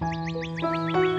Música